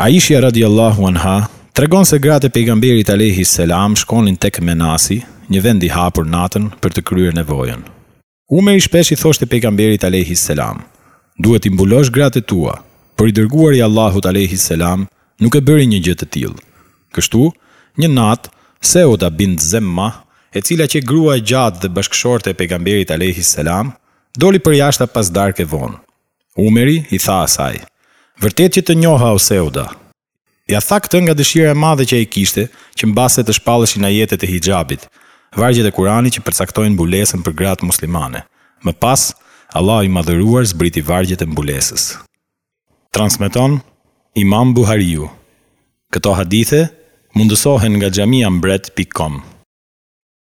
Aishja radijallahu anha tregon se gratë e Pejgamberit alejhi selam shkonin tek Menasi, një vend i hapur natën për të kryer nevojën. Umeri shpesh i thoshte Pejgamberit alejhi selam, Duhet t'i mbulosh gratë e tua, por i Dërguari i Allahut alejhi selam nuk e bëri një gjë të tillë. Kështu, një natë, Seuda bint Zemmah, e cila qe grua e gjatë dhe bashkëshorte e Pejgamberit alejhi selam, doli përjashta pas darke vonë. Umeri i tha asaj, Vërtet që të njoha, o Seuda! Ia tha këtë nga dëshira e madhe që ai kishte që mbase të shpalleshin ajetet e hixhabit, vargjet e Kuranit që përcaktojnë mbulesën për gratë muslimane. Më pas, Allahu i Madhëruar zbriti vargjet e mbulesës. Transmeton Imam Buhariu, Këto hadithe mundësohen nga xhamiambret pik kom.